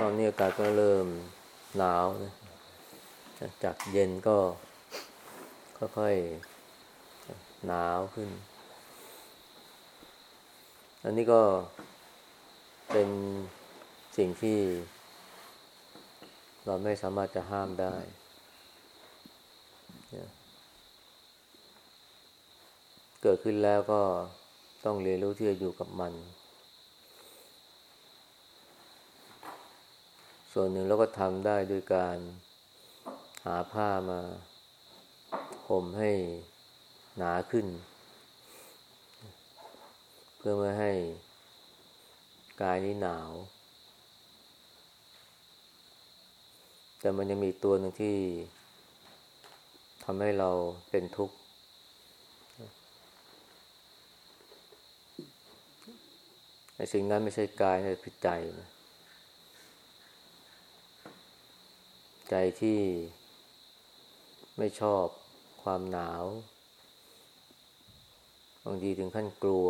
ตอนนี้อากาศก็เริ่มหนาวนะจากเย็นก็ค่อยๆหนาวขึ้น อันนี้ก็เป็นสิ่งที่ เราไม่สามารถจะห้ามได้ เกิดขึ้นแล้วก็ต้องเรียนรู้ที่จะอยู่กับมัน ส่วนหนึ่งเราก็ทำได้ด้วยการหาผ้ามาห่มให้หนาขึ้น เพื่อไม่ให้กายนี้หนาว แต่มันยังมีตัวหนึ่งที่ทำให้เราเป็นทุกข์ ไอ้สิ่งนั้นไม่ใช่กายแต่คือใจนะ ใจที่ไม่ชอบความหนาว บางทีถึงขั้นกลัว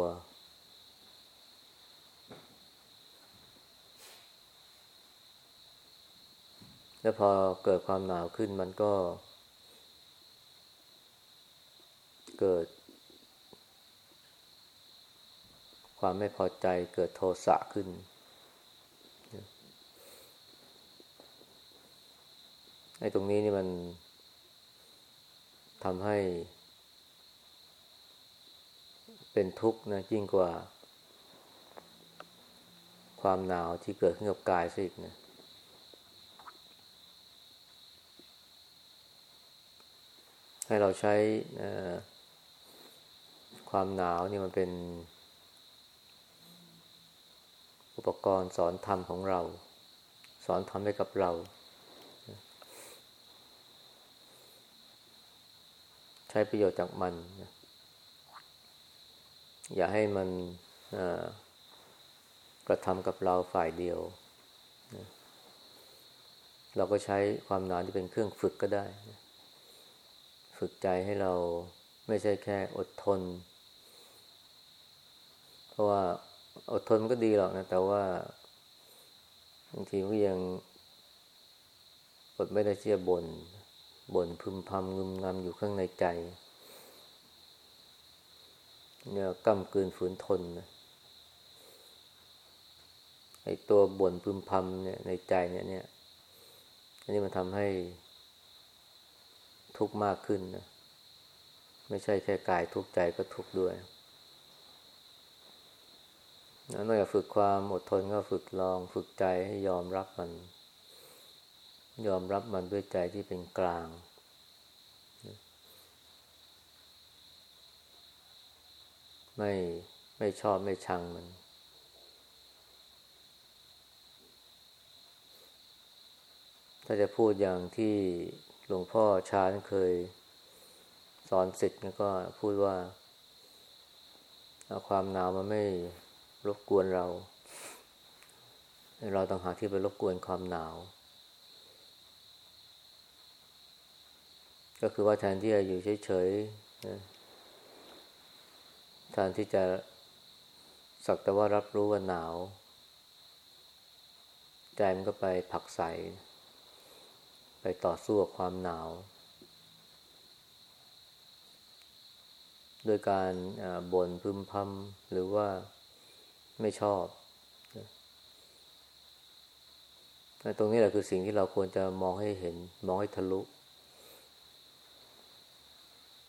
แล้วพอเกิดความหนาวขึ้นมันก็ เกิด ความไม่พอใจเกิดโทสะขึ้น ไอ้ตรงนี้นี่มันทำให้ เป็นทุกข์นะยิ่งกว่า ความหนาวที่เกิดขึ้นกับกายสินะให้เราใช้ความหนาวนี่มันเป็น อุปกรณ์สอนธรรมของเรา สอนธรรมให้กับเรา ใช้ประโยชน์จากมัน อย่าให้มันกระทำกับเราฝ่ายเดียว เราก็ใช้ความหนาวที่เป็นเครื่องฝึกก็ได้ ฝึกใจให้เราไม่ใช่แค่อดทน เพราะว่าอดทนมันก็ดีหรอกนะ แต่ว่าบางทีก็ยังอดไม่ได้เชี่ยบน่น บ่นพึมพำงึมงำอยู่ข้างในใจ เนี่ยกำกืนฝืนทนนะไอตัวบ่นพึมพำเนี่ยในใจเนี่ยเนี่ยอันนี้มันทำให้ทุกข์มากขึ้นนะไม่ใช่แค่กายทุกข์ใจก็ทุกข์ด้วยนอกจากฝึกความอดทนก็ฝึกลองฝึกใจให้ยอมรับมัน ยอมรับมันด้วยใจที่เป็นกลาง ไม่ไม่ชอบไม่ชังมัน ถ้าจะพูดอย่างที่หลวงพ่อชาญเคย สอนสิทธิ์ก็พูดว่า ความหนาวมันไม่รบกวนเรา เราต้องหาที่ไปรบกวนความหนาว ก็คือว่าแทนที่จะอยู่เฉยๆนะแทนที่จะสักแต่ว่ารับรู้ว่าหนาว ใจมันก็ไปผักใส ไปต่อสู้กับความหนาว โดยการบ่นพึมพำหรือว่าไม่ชอบตรงนี้แหละคือสิ่งที่เราควรจะมองให้เห็น มองให้ทะลุ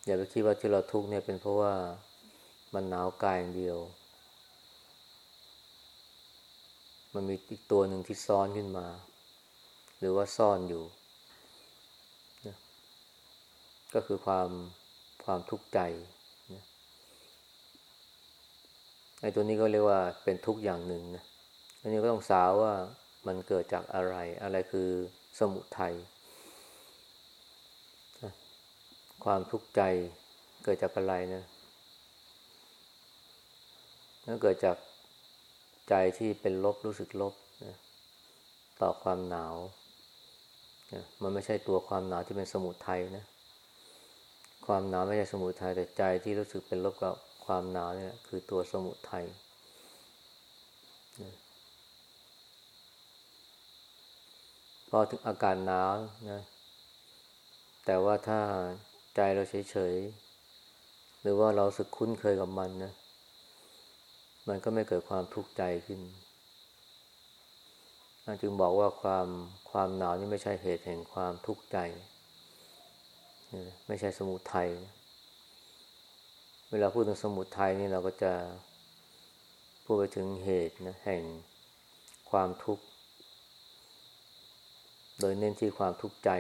อย่าไปคิดว่าที่เราทุกข์เนี่ยเป็นเพราะว่ามันหนาวกายอย่างเดียว มันมีอีกตัวหนึ่งที่ซ้อนขึ้นมา หรือว่าซ่อนอยู่นะก็คือความความทุกข์ใจนะไอ้ตัวนี้ก็เรียกว่าเป็นทุกข์อย่างหนึ่งนะอันนี้ก็ต้องสาวว่ามันเกิดจากอะไร อะไรคือสมุทัย ความทุกข์ใจเกิดจากอะไรนะนั่นเกิดจากใจที่เป็นลบรู้สึกลบนะต่อความหนาวนะมันไม่ใช่ตัวความหนาวที่เป็นสมุทัยนะ ความหนาวไม่ใช่สมุทัยแต่ใจที่รู้สึกเป็นลบกับความหนาวเนี่ย คือตัวสมุทัยนะพอถึงอากาศหนาวนะ แต่ว่าถ้า ใจเราเฉยๆ หรือว่าเราสึกคุ้นเคยกับมันนะ มันก็ไม่เกิดความทุกข์ใจขึ้นจึงบอกว่าความความหนาวนี่ไม่ใช่เหตุแห่งความทุกข์ใจ ไม่ใช่สมุทัย เวลาพูดถึงสมุทัยนี่เราก็จะพูดไปถึงเหตุนะแห่งความทุกข์ โดยเน้นที่ความทุกข์ใจ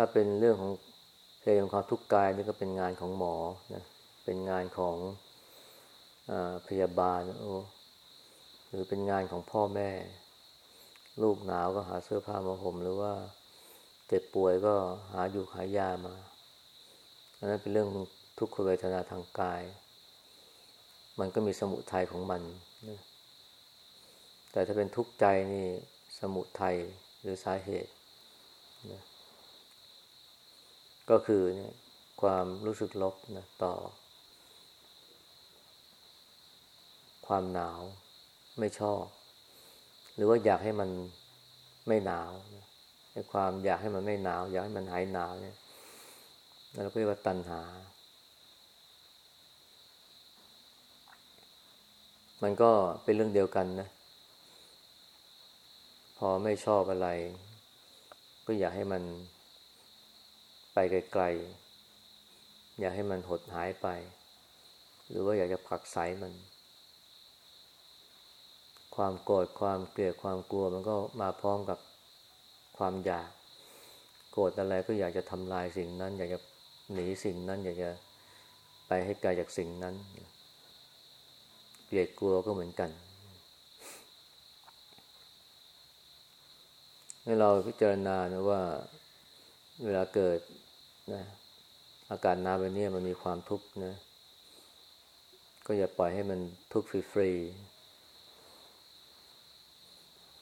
ถ้าเป็นเรื่องของเหตุของความทุกข์กายนี่ก็เป็นงานของหมอนะเป็นงานของอพยาบาลโอ้หรือเป็นงานของพ่อแม่ ลูกหนาวก็หาเสื้อผ้ามาห่มหรือว่าเจ็บป่วยก็หาอยู่หายามาอันนั้นเป็นเรื่องทุกขเวทนาทางกาย มันก็มีสมุทัยของมัน แต่ถ้าเป็นทุกข์ใจนี่สมุทัยหรือสาเหตุนะ ก็คือเนี่ยความรู้สึกลบนะต่อ ความหนาวไม่ชอบ หรือว่าอยากให้มันไม่หนาวไอ้ความอยากให้มันไม่หนาว อยากให้มันหายหนาวเนี่ยเราก็เรียกว่าตัณหา มันก็เป็นเรื่องเดียวกันนะ พอไม่ชอบอะไร ก็อยากให้มัน ไปไกลๆ อยากให้มันหดหายไป หรือว่าอยากจะผลักไสมัน ความโกรธความเกลียดความกลัวมันก็มาพร้อมกับความอยาก โกรธอะไรก็อยากจะทำลายสิ่งนั้น อยากจะหนีสิ่งนั้น อยากจะไปให้ไกลจากสิ่งนั้น เกลียดกลัวก็เหมือนกันให้เราพิจารณานะว่าเวลาเกิด นะอากาศหนาวแบบนี้มันมีความทุกข์นะ ก็อย่าปล่อยให้มันทุกข์ฟรีๆ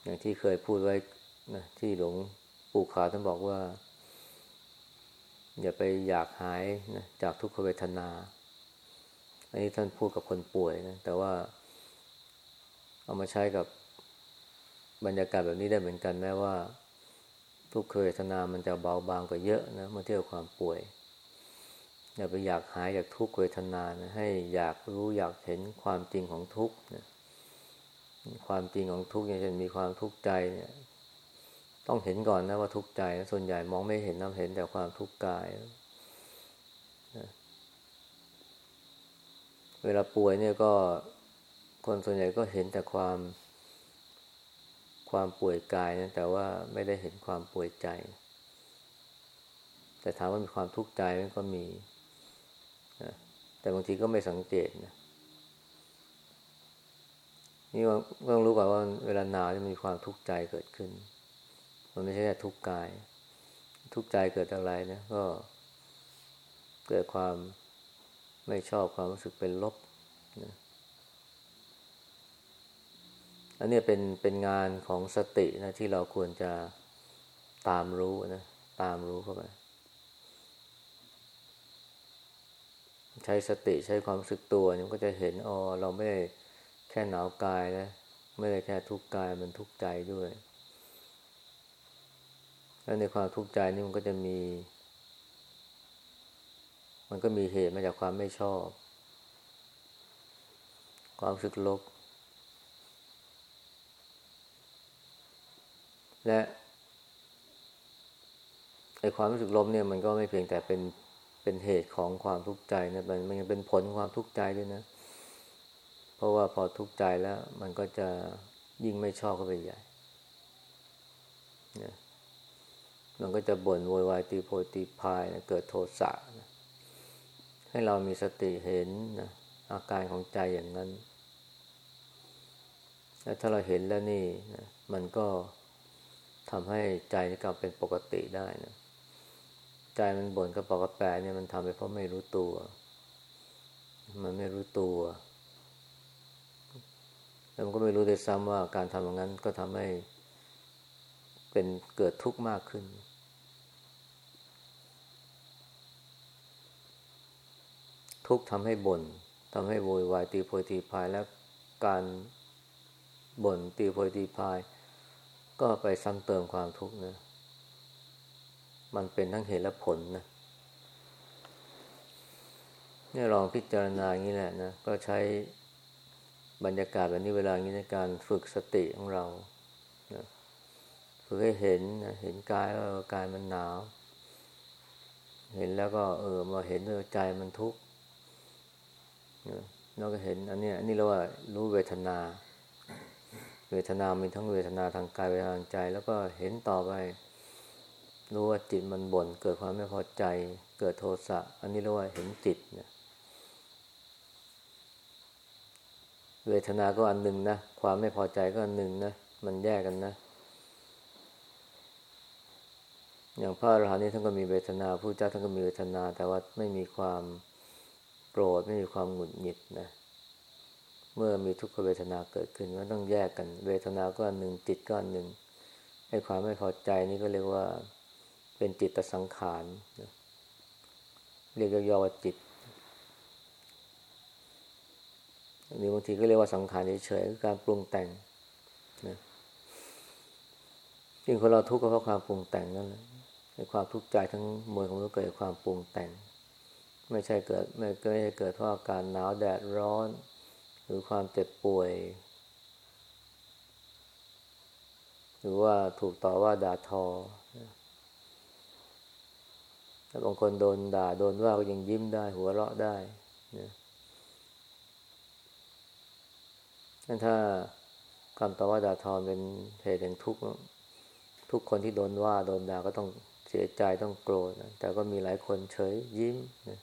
อย่างที่เคยพูดไว้นะที่หลวงปู่ขาท่านบอกว่า อย่าไปอยากหายนะจากทุกขเวทนา อันนี้ท่านพูดกับคนป่วยนะ แต่ว่า เอามาใช้กับบรรยากาศแบบนี้ได้เหมือนกันแม้ว่า ทุกขเวทนามันจะเบาบางกว่าเยอะนะเมื่อเทียบความป่วย อย่าไปอยากหายจากทุกขเวทนานะให้อยากรู้อยากเห็นความจริงของทุกข์นะความจริงของทุกข์อย่างเช่นมีความทุกข์ใจเนี่ย ต้องเห็นก่อนนะว่าทุกข์ใจส่วนใหญ่มองไม่เห็นนะเห็นแต่ความทุกข์กายเวลาป่วยเนี่ยก็คนส่วนใหญ่ก็เห็นแต่ความ ความป่วยกายนะแต่ว่าไม่ได้เห็นความป่วยใจ แต่ถามว่ามีความทุกข์ใจมันก็มีนะแต่บางทีก็ไม่สังเกตนะนี่ต้องรู้ก่อนว่าเวลาหนาวจะมีความทุกข์ใจเกิดขึ้น มันไม่ใช่แค่ทุกข์กาย ทุกข์ใจเกิดอะไรนะก็ เกิดความไม่ชอบความรู้สึกเป็นลบนะ อันนี้เป็นเป็นงานของสตินะที่เราควรจะตามรู้นะตามรู้เข้าไปใช้สติใช้ความรู้สึกตัวเนี่ยก็จะเห็นอ๋อเราไม่ได้แค่หนาวกายนะไม่ได้แค่ทุกข์กายมันทุกข์ใจด้วยแล้วในความทุกข์ใจนี่มันก็จะมี มันก็มีเหตุมาจากความไม่ชอบ ความรู้สึกลบ และไอความรู้สึกลบเนี่ยมันก็ไม่เพียงแต่เป็นเป็นเหตุของความทุกข์ใจนะมันมันยังเป็นผลความทุกข์ใจด้วยนะ เพราะว่าพอทุกข์ใจแล้ว มันก็จะยิ่งไม่ชอบก็ไปใหญ่เนี่ยมันก็จะบ่นโวยวายตีโพตีพายนะเกิดโทสะนะให้เรามีสติเห็นนะอาการของใจอย่างนั้น แล้วถ้าเราเห็นแล้วนี่นะมันก็ ทำให้ใจกลับเป็นปกติได้นะใจมันบ่นกระปอกกระแปเนี่ยมันทำไปเพราะไม่รู้ตัว มันไม่รู้ตัวแล้วมันก็ไม่รู้ด้วยซ้ำว่าการทำอย่างนั้นก็ทำให้ เป็นเกิดทุกข์มากขึ้น ทุกข์ทำให้บน่นทำให้โวยวายตีโพยตีพายแล้วการบ่นตีโพยตีพาย ก็ไปซ้ำเติมความทุกข์นะ มันเป็นทั้งเหตุและผลนะนี่ลองพิจารณาอย่างนี้แหละนะ ก็ใช้บรรยากาศแบบนี้เวลานี้ในการฝึกสติของเรานะฝึกให้เห็นนะเห็นกายว่ากายมันหนาว เห็นแล้วก็เออมาเห็นเออใจมันทุกข์เราก็เห็นอันนี้อันนี้เราว่ารู้เวทนา เวทนามีทั้งเวทนาทางกายเวทนาทางใจ แล้วก็เห็นต่อไป รู้ว่าจิตมันบ่นเกิดความไม่พอใจ เกิดโทสะอันนี้เรียกว่าเห็นจิตเนี่ยเวทนาก็อันหนึ่งนะความไม่พอใจก็อันหนึ่งนะมันแยกกันนะ อย่างพระอรหันต์นี่ท่านก็มีเวทนาผู้เจ้าท่านก็มีเวทนา แต่ว่าไม่มีความโกรธไม่มีความหงุดหงิดนะเเมื่อมีทุกขเวทนาเกิดขึ้นมันต้องแยกกัน เวทนาก็อนหนึ่งจิตก็อนหนึ่งไอ้ความไม่พอใจนี่ก็เรียกว่าเป็นจิตตสังขารเรียกย่อว่าจิตหรือบางทีก็เรียกว่าสังขารเฉยๆคือการปรุงแต่งนะจริงคนเราทุกข์ก็เพราะความปรุงแต่งนั่นแหละในความทุกข์ใจทั้งมวลของมันเกิดความปรุงแต่ง ไม่ใช่เกิดไม่เกิดเกิดเพราะอาการหนาวแดดร้อน หรือความเจ็บป่วย หรือว่าถูกต่อว่าด่าทอแต่บางคนโดนด่าโดนว่าก็ยังยิ้มได้ หัวเราะได้นะนั่นถ้าคำต่อว่าด่าทอเป็นเหตุแห่งทุกข์ทุกคนที่โดนว่าโดนด่าก็ต้องเสียใจต้องโกรธนะแต่ก็มีหลายคนเฉยยิ้มนะ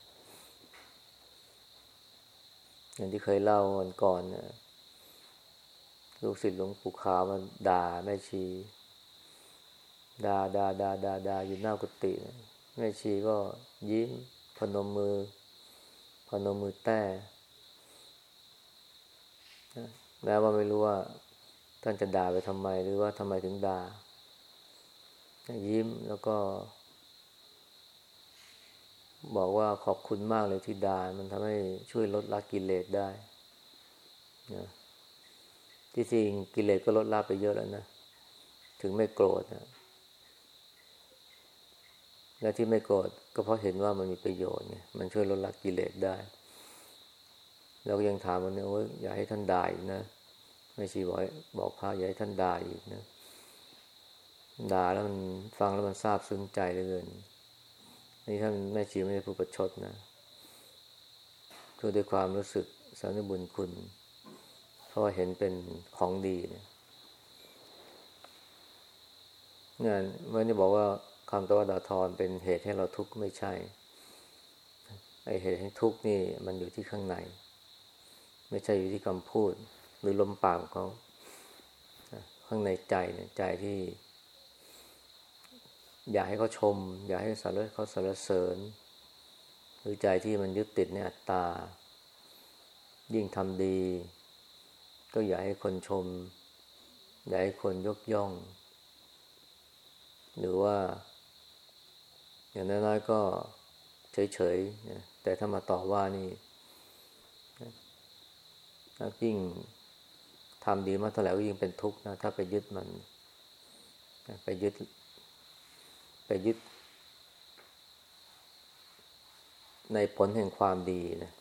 อย่างที่เคยเล่าวันก่อนนะลูกศิษย์หลวงปู่ขาวมันด่าแม่ชีด่าด่าด่าด่าด่าอยู่หน้ากุฏินะแม่ชีก็ยิ้มพนมมือ พนมมือแต้แม้ว่าไม่รู้ว่า ท่านจะด่าไปทำไม หรือว่าทำไมถึงด่ายิ้มแล้วก็ บอกว่าขอบคุณมากเลยที่ด่ามันทำให้ช่วยลดละกิเลสได้นะที่จริงกิเลสก็ลดละไปเยอะแล้วนะถึงไม่โกรธนะและที่ไม่โกรธก็เพราะเห็นว่ามันมีประโยชน์ไงมันช่วยลดละกิเลสได้เราก็ยังถามมันเนี่ยว่าอย่าให้ท่านด่าอีกนะไม่ชีบอกบอกพระอย่าให้ท่านด่าอีกนะด่าแล้วมันฟังแล้วมันซาบซึ้งใจเหลือเกิน นี่ท่านแม่ชีไม่ได้พูดประชดนะคือด้วยความรู้สึกสานุบุญคุณ เพราะเห็นเป็นของดีเนี่ยเนี่ยเมื่อนี้บอกว่าคำตวัดาทรเป็นเหตุให้เราทุกข์ไม่ใช่ ไอเหตุให้ทุกข์นี่มันอยู่ที่ข้างใน ไม่ใช่อยู่ที่คำพูด หรือลมปากของเขา ข้างในใจเนี่ยใจที่ อยากให้เขาชม อยากให้สารเขาสรรเสริญ หรือใจที่มันยึดติดในอัตตา ยิ่งทำดี ก็อยากให้คนชม อยากให้คนยกย่อง หรือว่า อย่างน้อยๆก็เฉยๆแต่ถ้ามาต่อว่านี่ยิ่งทำดีมากเท่าไหร่ก็ยิ่งเป็นทุกข์นะถ้าไปยึดมัน ไปยึด ไปยึด ในผลแห่งความดีนะ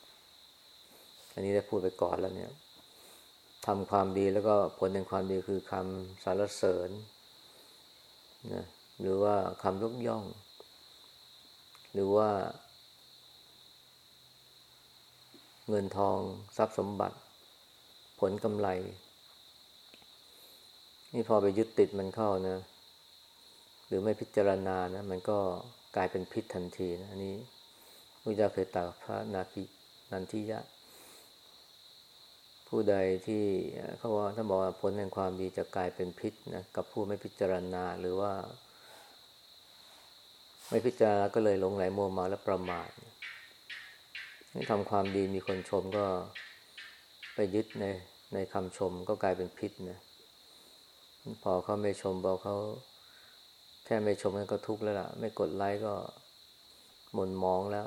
อันนี้ได้พูดไปก่อนแล้วเนี่ยทำความดีแล้วก็ผลแห่งความดีคือคำสรรเสริญนะหรือว่าคำยกย่อง หรือว่า เงินทองทรัพย์สมบัติ ผลกำไร นี่พอไปยึดติดมันเข้านะ รือไม่พิจารณานะมันก็กลายเป็นพิษทันทีนะอันนี้พระเจ้าเคยตรัสพระนาคินันทิยะ ผู้ใดที่เขาว่าท่านบอกว่าผลแห่งความดีจะกลายเป็นพิษนะกับผู้ไม่พิจารณาหรือว่า ไม่พิจารณาก็เลยหลงไหลมัวเมาและประมาทนี่ทำความดีมีคนชมก็ไปยึดในในคำชมก็กลายเป็นพิษนะพอเขาไม่ชมบอกเขา แค่ไม่ชมก็ทุกข์แล้วล่ะ ไม่กดไลค์ก็หม่นมองแล้ว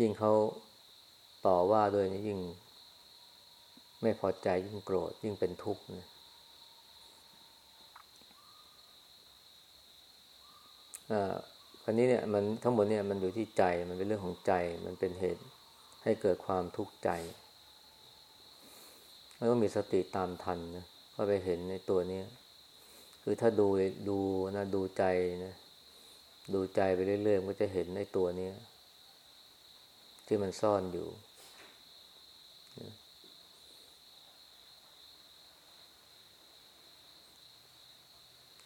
ยิ่งเขาต่อว่าด้วยนี่ยิ่ง ไม่พอใจยิ่งโกรธยิ่งเป็นทุกข์นะอ่าคราวนี้เนี่ยมันทั้งหมดเนี่ยมันอยู่ที่ใจมันเป็นเรื่องของใจ มันเป็นเหตุให้เกิดความทุกข์ใจ แล้วก็มีสติตามทันนะก็ไปเห็นในตัวนี้คือถ้าดูดูนะดูใจนะดูใจไปเรื่อยๆก็จะเห็นในตัวนี้ที่มันซ่อนอยู่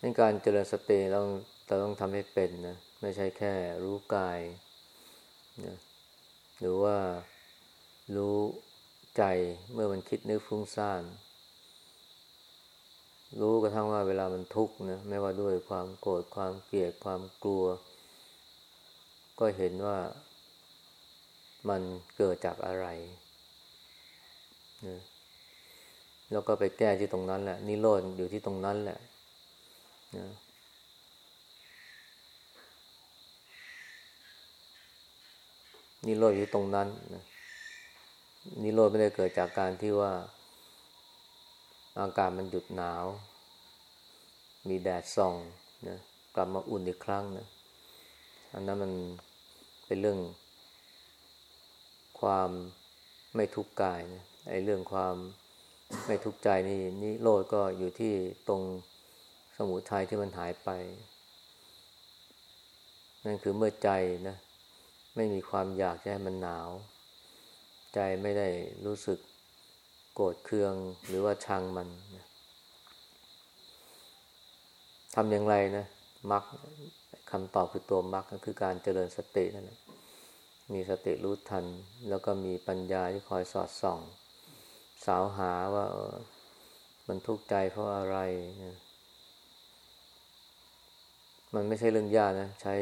ในการเจริญสติเราเราต้องทำให้เป็นนะไม่ใช่แค่รู้กายนะหรือว่ารู้ ใจเมื่อมันคิดนึกฟุ้งซ่าน รู้กระทั่งว่าเวลามันทุกข์นะไม่ว่าด้วยความโกรธความเกลียดความกลัว ก็เห็นว่ามันเกิดจากอะไรนะแล้วก็ไปแก้ที่ตรงนั้นแหละ นิโรธอยู่ที่ตรงนั้นแหละนะนิโรธอยู่ตรงนั้นนะ นิโรธไม่ได้เกิดจากการที่ว่า อากาศมันหยุดหนาว มีแดดส่องนะกลับมาอุ่นอีกครั้งนะอันนั้นมันเป็นเรื่อง ความไม่ทุกข์กายนะไอ้เรื่องความไม่ทุกข์ใจนี่นี่โลดก็อยู่ที่ตรงสมุทัยที่มันหายไป นั่นคือเมื่อใจนะ ไม่มีความอยากจะให้มันหนาว ใจไม่ได้รู้สึกโกรธเคืองหรือว่าชังมันนะทำอย่างไรนะมักคำตอบคือตัวมักก็คือการเจริญสตินั่นแหละมีสติรู้ทัน แล้วก็มีปัญญาที่คอยสอดส่อง สาวหาว่ามันทุกข์ใจเพราะอะไรนะมันไม่ใช่เรื่องยากนะ ใช้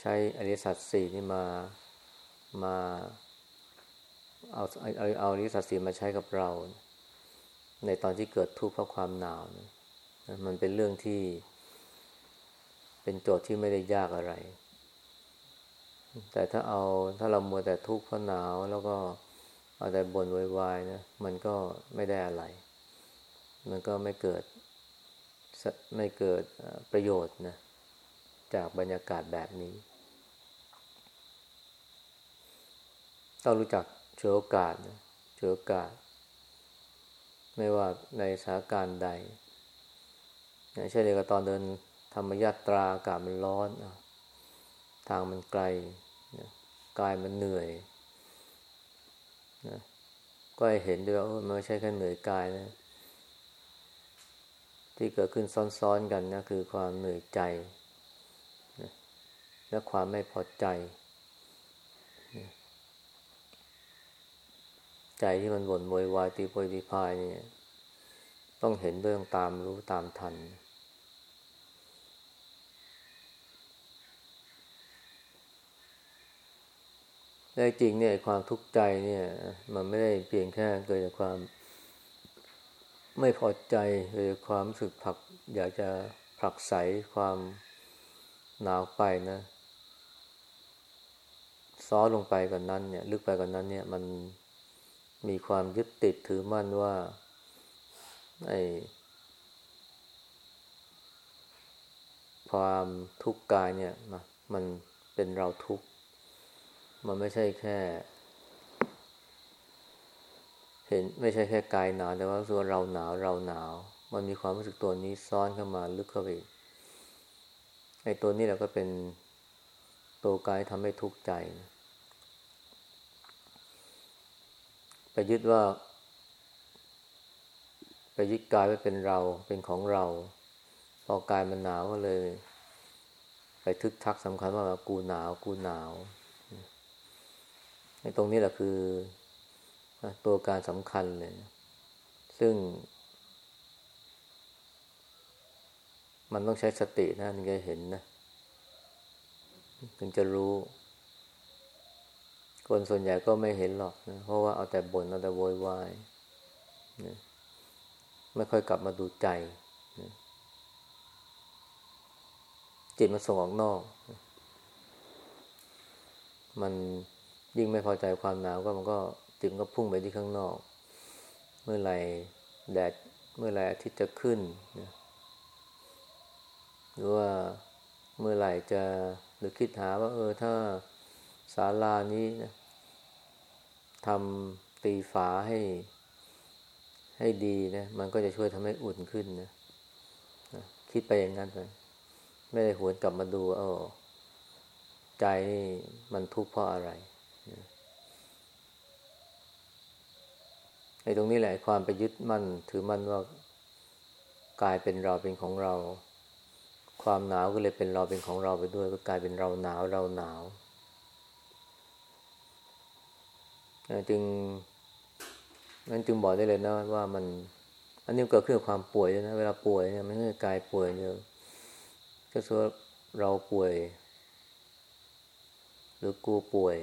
ใช้อริสัตสี่นี่มามา เอาเอาเอาอริสัตสีมาใช้กับเรา ในตอนที่เกิดทุกข์เพราะความหนาวนะมันเป็นเรื่องที่ เป็นโจทย์ที่ไม่ได้ยากอะไร แต่ถ้าเอาถ้าเรามัวแต่ทุกข์เพราะหนาว แล้วก็เอาแต่บ่นวายๆนะมันก็ไม่ได้อะไร มันก็ไม่เกิดไม่เกิดประโยชน์นะจากบรรยากาศแบบนี้ต้องรู้จัก เชื้อโอกาสนะเชื้อโอกาส ไม่ว่าในสถานการณ์ใดอย่างเช่นในกตอนเดินธรรมยาตราอากาศมันร้อน ทางมันไกลกายมันเหนื่อยนะก็เห็นด้วยว่ามันไม่ใช่แค่เหนื่อยกายนะ ที่เกิดขึ้นซ้อนๆกันนะคือความเหนื่อยใจนะและความไม่พอใจนะ ใจที่มันบ่นโวยวายตีโพยตีพายนี่ต้องเห็นด้วยตามรู้ตามทันแต่จริงเนี่ยความทุกข์ใจเนี่ย มันไม่ได้เพียงแค่เกิดจากความไม่พอใจหรือความรู้สึกผัก อยากจะผลักไสความหนาวไปนะซ้อลงไปกว่านนั้นเนี่ย ลึกไปกว่านนั้นเนี่ยมัน มีความยึดติดถือมั่นว่าไอความทุกข์กายเนี่ยมันเป็นเราทุกข์ มันไม่ใช่แค่ เห็นไม่ใช่แค่กายหนาวแต่ว่าส่วนเราหนาวเราหนาว มันมีความรู้สึกตัวนี้ซ้อนเข้ามาลึกเข้าไปไอ้ตัวนี้แหละก็เป็นตัวกายทำให้ทุกข์ใจนะ ไปยึดว่า ไปยึดกายไว้เป็นเราเป็นของเรา พอกายมันหนาวก็เลย ไปทึกทักสำคัญว่ากูหนาวกูหนาวในตรงนี้แหละคือตัวการสำคัญเลย ซึ่ง มันต้องใช้สตินะถึงจะเห็นนะ ถึงจะรู้ คนส่วนใหญ่ก็ไม่เห็นหรอกนะเพราะว่าเอาแต่บน่นเอาแต่โวยวายนะไม่ค่อยกลับมาดูใจนะจิตมันส่งออกนอกมันยิ่งไม่พอใจความหนาวก็มันก็จิตก็พุ่งไปที่ข้างนอก เมื่อไหร่แดดเมื่อไหร่อาทิตย์จะขึ้นนะหรือว่าเมื่อไหร่จะหรือคิดหาว่า เออถ้า ศาลานี้นะทำตีฝาให้ ให้ดีนะมันก็จะช่วยทำให้อุ่นขึ้นนะคิดไปอย่างนั้นไปไม่ได้หวนกลับมาดูเออใจมันทุกข์เพราะอะไรไอ้ตรงนี้แหละความไปยึดมั่น ถือมั่นว่ากายเป็นเราเป็นของเรา ความหนาวก็เลยเป็นเราเป็นของเราไปด้วย ก็กลายเป็นเราหนาวเราหนาว จึงนั้นจึงบอกได้เลยนะว่ามัน อันนี้เกิดขึ้นกับความป่วยนะเวลาป่วยเนี่ยไม่ใช่กายป่วยเนี่ยก็คือเราป่วย หรือกูป่วย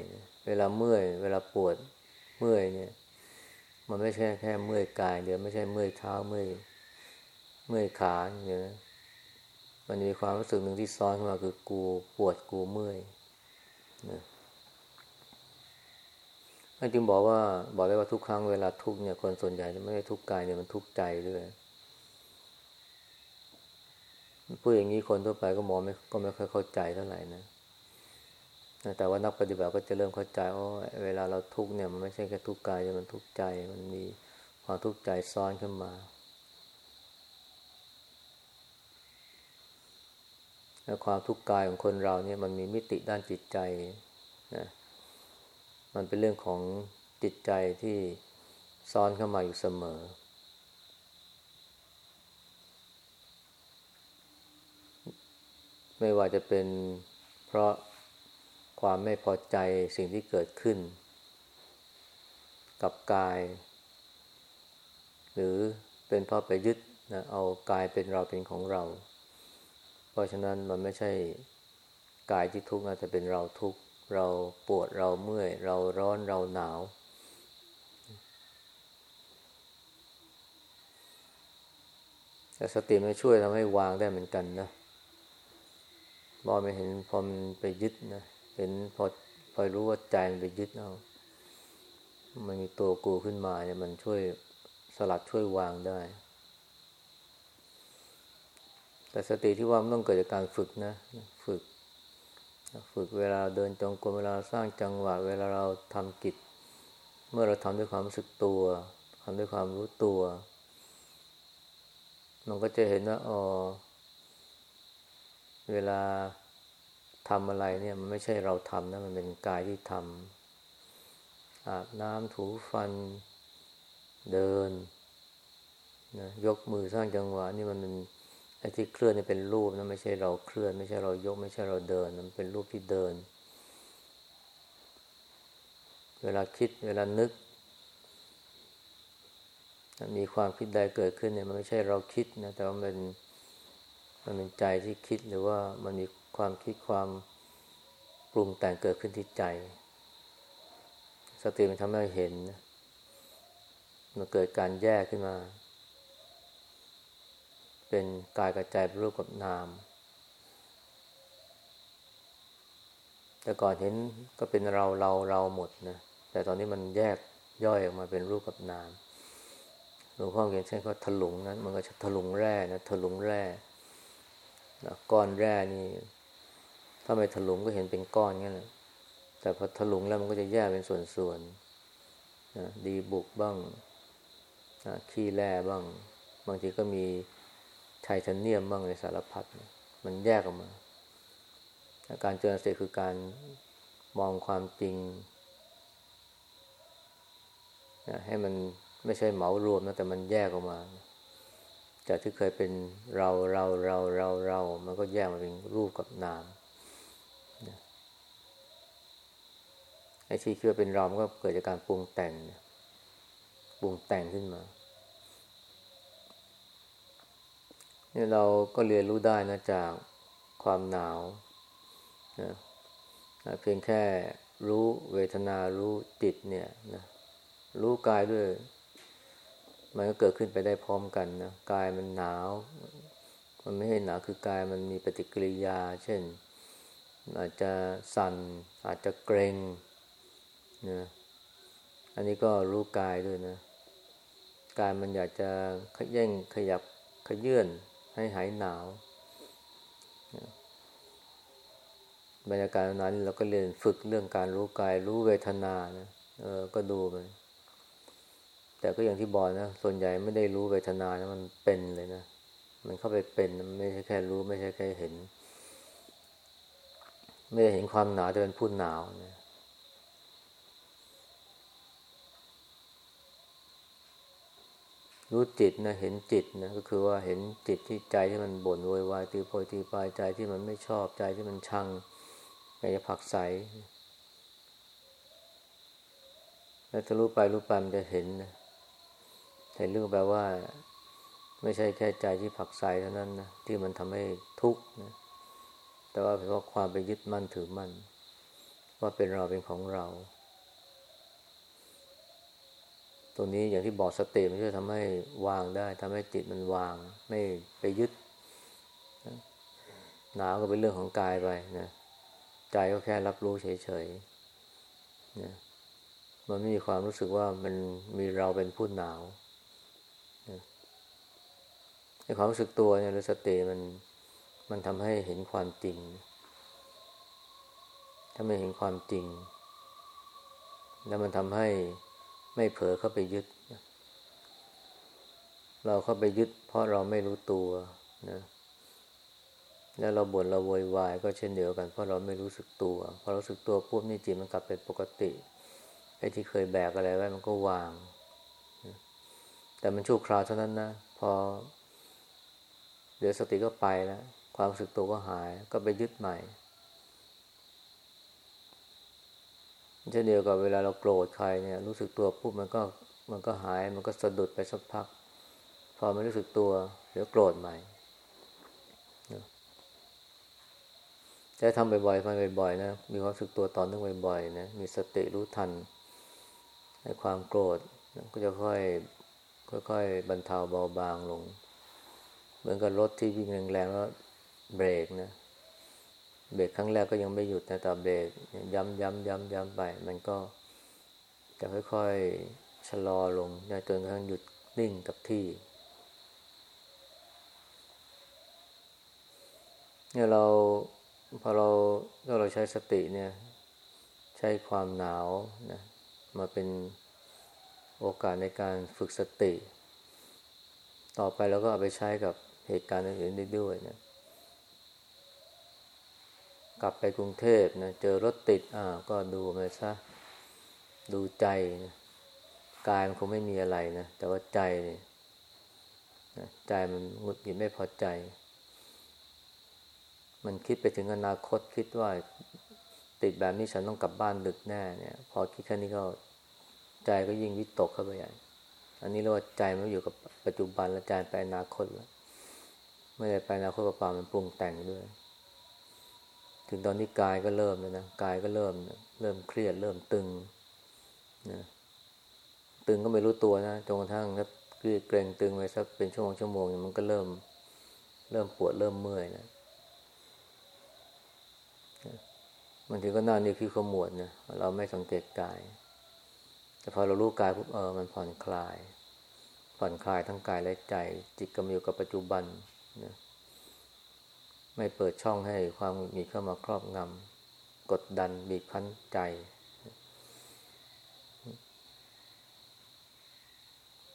เวลาเมื่อย เวลาปวดเมื่อยเนี่ย มันไม่ใช่แค่เมื่อยกายเดียวไม่ใช่เมื่อยเท้าเมื่อยเมื่อยขาเนี่ยมันมีความรู้สึกหนึ่งที่ซ้อนขึ้นมาคือกูปวดกูเมื่อยนะ จึงบอกว่าบอกได้ว่าทุกครั้งเวลาทุกเนี่ยคนส่วนใหญ่ไม่ได้ทุกกายเนี่ยมันทุกใจด้วยพูดอย่างนี้คนทั่วไปก็มองไม่ก็ไม่ค่อยเข้าใจเท่าไหร่นะแต่ว่านักปฏิบัติก็จะเริ่มเข้าใจอ๋อเวลาเราทุกเนี่ยมันไม่ใช่แค่ทุกกายแต่มันทุกใจ มันมีความทุกข์ใจซ้อนขึ้นมาแล้วความทุกข์กายของคนเราเนี่ยมันมีมิติด้านจิตใจ มันเป็นเรื่องของจิตใจที่ซ้อนเข้ามาอยู่เสมอ ไม่ว่าจะเป็นเพราะความไม่พอใจสิ่งที่เกิดขึ้น กับกาย หรือเป็นเพราะไปยึดนะเอากายเป็นเราเป็นของเรา เพราะฉะนั้นมันไม่ใช่กายที่ทุกข์นะแต่เป็นเราทุกข์ เราปวดเราเมื่อย เราร้อนเราหนาว แต่สติมันช่วยทำให้วางได้เหมือนกันนะบอไม่เห็นพอมันไปยึดนะเห็นพอพอรู้ว่าใจมันไปยึดเอามันมีตัวกูขึ้นมาเนี่ยมันช่วยสลัดช่วยวางได้ แต่สติที่ว่ามันต้องเกิดจากการฝึกนะ ฝึก ฝึกเวลาเดินจงกรมเวลาสร้างจังหวะ เวลาเราทำกิจ เมื่อเราทำด้วยความรู้สึกตัวทำด้วยความรู้ตัว มันก็จะเห็นว่าอ๋อเวลาทำอะไรเนี่ยมันไม่ใช่เราทำนะ มันเป็นกายที่ทำอาบน้ำถูฟันเดินนะยกมือสร้างจังหวะนี่มันเป็น ไอ้ที่เคลื่อนนี่เป็นรูปนะไม่ใช่เราเคลื่อน ไม่ใช่เรายก ไม่ใช่เราเดินมันเป็นรูปที่เดิน เวลาคิดเวลานึกมีความคิดใดเกิดขึ้นเนี่ยมันไม่ใช่เราคิดนะแต่ว่ามันมันเป็นใจที่คิดหรือว่ามันมีความคิดความปรุงแต่งเกิดขึ้นที่ใจ สติมันทำให้เห็น มันเกิดการแยกขึ้นมา เป็นกายกับใจเป็นรูปกับนาม แต่ก่อนเห็นก็เป็นเราเราเราหมดนะแต่ตอนนี้มันแยกย่อยออกมาเป็นรูปกับนามหลวงพ่อเขียนเช่นก็ถลุงนั้นมันก็จะถลุงแร่นะถลุงแร่นะก้อนแร่นี่ ถ้าไม่ถลุงก็เห็นเป็นก้อนงั้นแหละแต่พอถลุงแล้วมันก็จะแยกเป็นส่วนๆนะดีบุกบ้างนะขี้แร่บ้าง บางทีก็มี ทเทเนียมบ้างในสารพัดมันแยกออกมา การเจริญสติคือการมองความจริงให้มันไม่ใช่เหมารวมนะแต่มันแยกออกมา จากที่เคยเป็นเราเราเราเราเรา มันก็แยกมาเป็นรูปกับนามไอ้ที่คิดว่าเป็นเรา มันก็เกิดจากการปรุงแต่งปรุงแต่งขึ้นมาเนี่เราก็เรียนรู้ได้นะจากความหนาวนะนะเพียงแค่รู้เวทนารู้จิตเนี่ยนะรู้กายด้วย มันก็เกิดขึ้นไปได้พร้อมกันนะกายมันหนาว มันไม่ใช่หนาวคือกายมันมีปฏิกิริยา เช่น อาจจะสั่น อาจจะเกรงนะอันนี้ก็รู้กายด้วยนะกายมันอยากจะขย่งขยับขยื่น ให้หายหนาวบรรยากาศนั้นเราก็เรียนฝึกเรื่องการรู้กายรู้เวทนานะเออก็ดูมันแต่ก็อย่างที่บอกนะส่วนใหญ่ไม่ได้รู้เวทนานะมันเป็นเลยนะมันเข้าไปเป็นมันไม่ใช่แค่รู้ไม่ใช่แค่เห็น ไม่ได้เห็นความหนาวแต่เป็นผู้หนาวนะ รู้จิตนะเห็นจิตนะก็คือว่าเห็นจิตที่ใจที่มันบ่นโวยวายตีโพยตีปลายใจที่มันไม่ชอบใจที่มันชังอยากจะผักใสแล้วจะรู้ไปรู้ไปมันจะเห็นนะเห็นเรื่องแปลว่า ไม่ใช่แค่ใจที่ผักใสเท่านั้นนะที่มันทำให้ทุกข์นะแต่ว่าเป็นเพราะความไปยึดมั่นถือมั่นว่าเป็นเราเป็นของเรา ตรงนี้อย่างที่บอกสติมันช่วยทำให้วางได้ทำให้จิตมันวาง ไม่ไปยึดหนาวก็เป็นเรื่องของกายไปนะใจก็แค่รับรู้เฉยๆนะมันไม่มีความรู้สึกว่ามันมีเราเป็นผู้หนาวไอ้ความรู้สึกตัวเนี่ยหรือสติมันมันทำให้เห็นความจริงถ้าไม่เห็นความจริง แล้วมันทำให้ ไม่เผลอเข้าไปยึด เราเข้าไปยึด เพราะเราไม่รู้ตัวนะแล้วเราบ่นเราโวยวายก็เช่นเดียวกันเพราะเราไม่รู้สึกตัว พอรู้สึกตัวปุ๊บนี่จิตมันกลับเป็นปกติไอ้ที่เคยแบกอะไรไว้มันก็วาง แต่มันชั่วคราวเท่านั้นนะพอ เดี๋ยวสติก็ไปแล้ว ความรู้สึกตัวก็หายก็ไปยึดใหม่ เช่นเดียวกับเวลาเราโกรธใครเนี่ย รู้สึกตัวปุ๊บมันก็มันก็หายมันก็สะดุดไปสักพัก พอไม่รู้สึกตัวเดี๋ยวโกรธใหม่แต่ทำบ่อยๆมาบ่อยๆนะมีความรู้สึกตัวตอนนึงบ่อยๆนะมีสติรู้ทันในความโกรธก็จะค่อยค่อยๆบรรเทาเบาบางลง เหมือนกับรถที่วิ่งแรงๆแล้วเบรกนะ เบรกครั้งแรกก็ยังไม่หยุดนะแต่เบรกย้ำย้ำย้ำย้ำไป มันก็จะค่อยๆชะลอลงจนกระทั่งหยุดนิ่งกับที่เนี่ยเราพอเราถ้าเราใช้สติเนี่ย ใช้ความหนาวนะมาเป็นโอกาสในการฝึกสติ ต่อไปเราก็เอาไปใช้กับเหตุการณ์อื่นๆได้ด้วยนะ กลับไปกรุงเทพนะเจอรถติดอ่าก็ดูไปซะดูใจนะกายมันคงไม่มีอะไรนะ แต่ว่าใจเนี่ยใจมันงุดหงิดไม่พอใจ มันคิดไปถึงอนาคตคิดว่าติดแบบนี้ฉันต้องกลับบ้านดึกแน่เนี่ย พอคิดแค่นี้ก็ใจก็ยิ่งวิตกเข้าไปใหญ่ อันนี้เรียกว่าใจมันอยู่กับปัจจุบันแล้วใจไปอนาคตแล้วไม่ได้ไปอนาคตเปล่ามันปรุงแต่งด้วย ถึงตอนนี้กายก็เริ่มแล้วนะกายก็เริ่ม เริ่มเครียด เริ่มตึงนะตึงก็ไม่รู้ตัวนะจนกระทั่งถ้าเกรงตึงไปสักเป็นชั่วโมงชั่วโมงมันก็เริ่ม เริ่มปวดเริ่มเมื่อยนะมันถึงก็น่านี่คือขมวดนะเราไม่สังเกตกาย แต่พอเรารู้กายปุ๊บเออมันผ่อนคลาย ผ่อนคลายทั้งกายและใจ จิตก็มีอยู่กับปัจจุบันนะ ไม่เปิดช่องให้ความมีเข้ามาครอบงำกดดันบีบคั้นใจ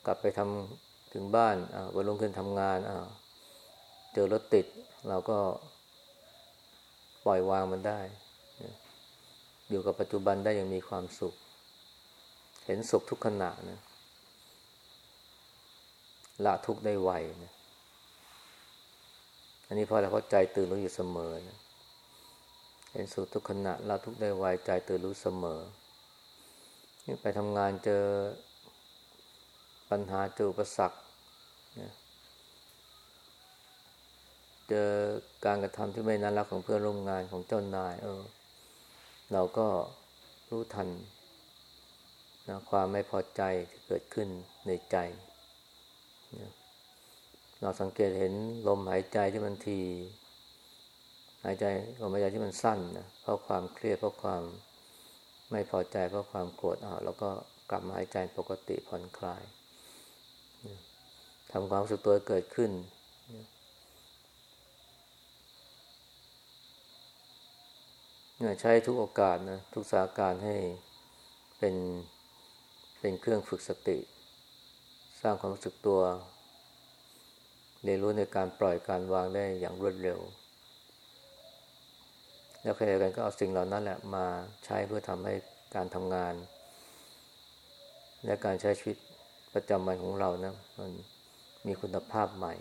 กลับไปทำถึงบ้านวันลงขึ้นทำงานเจอรถติด เราก็ปล่อยวางมันได้ อยู่กับปัจจุบันได้อย่างมีความสุข เห็นสุขทุกขณะนะละทุกได้ไวนะ อันนี้เพราะอะไรเพราะใจตื่นรู้อยู่เสมอนะเห็นสุขทุกขณะละทุกได้ไวใจตื่นรู้เสมอนี่ไปทำงานเจอปัญหาเจออุปสรรคเจอการกระทำที่ไม่น่ารักของเพื่อนร่วมงานของเจ้านาย เออ เราก็รู้ทันนะความไม่พอใจที่เกิดขึ้นในใจนะ เราสังเกตเห็นลมหายใจที่มันทีหายใจลมหายใจที่มันสั้นนะเพราะความเครียดเพราะความไม่พอใจเพราะความโกรธอ้าวแล้วก็กลับมาหายใจปกติผ่อนคลายทำความรู้สึกตัวเกิดขึ้น ใช้ทุกโอกาสนะทุกสถานการให้เป็นเป็นเครื่องฝึกสติ สร้างความรู้สึกตัว เรียนรู้ในการปล่อยการวางได้อย่างรวดเร็ว แล้วใครกันก็เอาสิ่งเหล่านั้นแหละมาใช้เพื่อทำให้การทำงาน และการใช้ชีวิตประจำวันของเรานะมันมีคุณภาพใหม่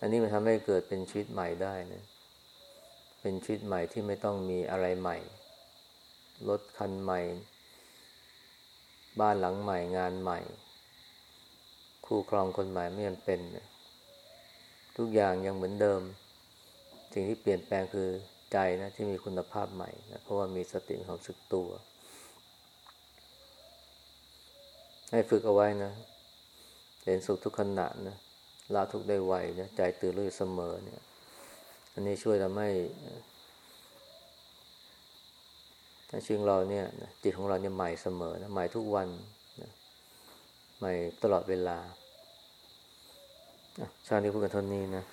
อันนี้มันทำให้เกิดเป็นชีวิตใหม่ได้นะ เป็นชีวิตใหม่ที่ไม่ต้องมีอะไรใหม่ รถคันใหม่ บ้านหลังใหม่งานใหม่ คู่ครองคนใหม่ไม่จำเป็น ทุกอย่างยังเหมือนเดิม สิ่งที่เปลี่ยนแปลงคือใจนะที่มีคุณภาพใหม่นะเพราะว่ามีสติของสึกตัว ให้ฝึกเอาไว้นะเห็นสุขทุกขณะนะละทุกได้ไวนะใจตื่นรู้อยู่เสมอเนี่ย อันนี้ช่วยทำให้ชีวิตเราเนี่ยจิตของเราเนี่ยใหม่เสมอนะใหม่ทุกวัน ใหม่ตลอดเวลาชาตินี้พูดกันเท่านี้นะ